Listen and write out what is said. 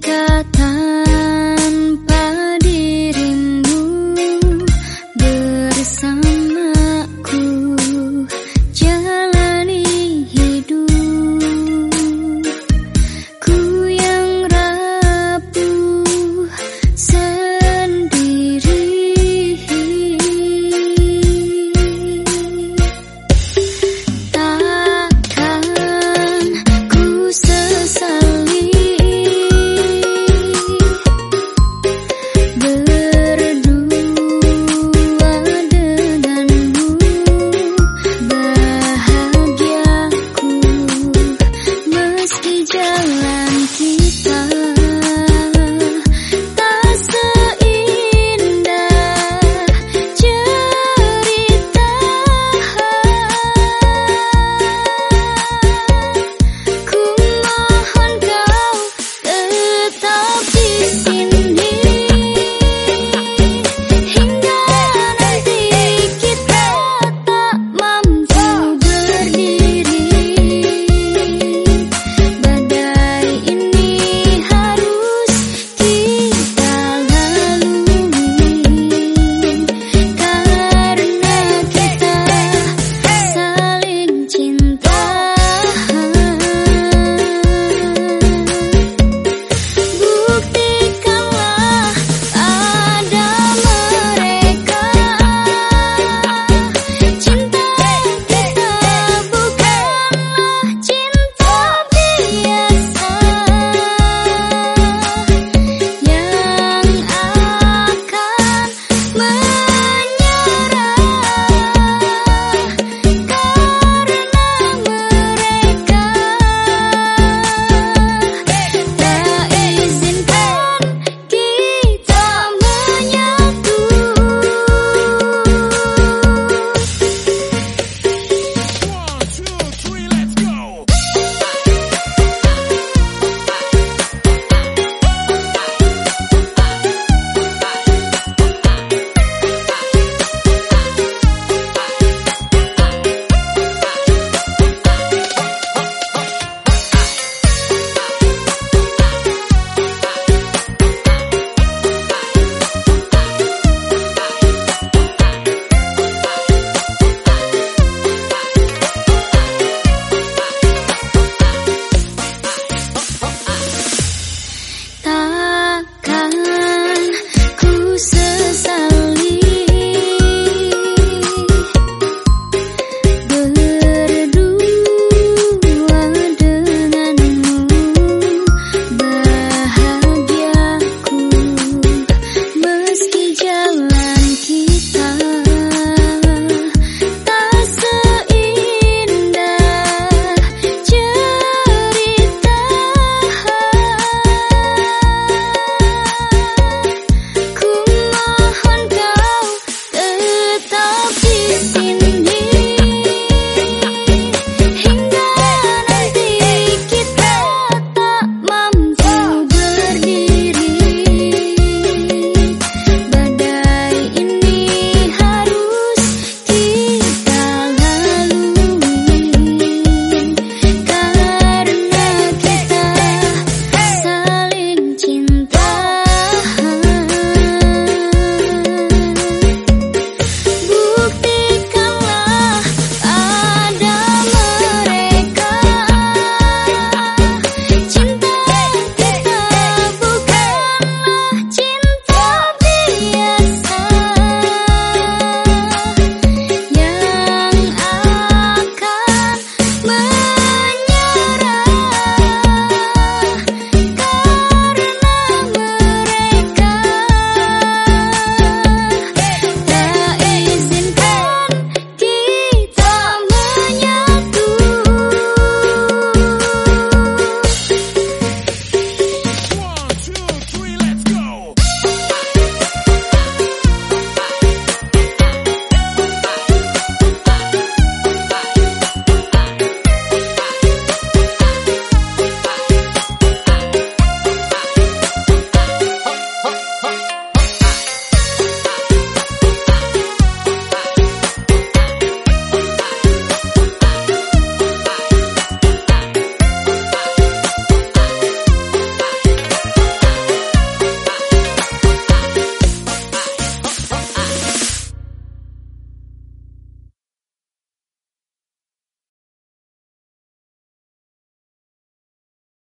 Jika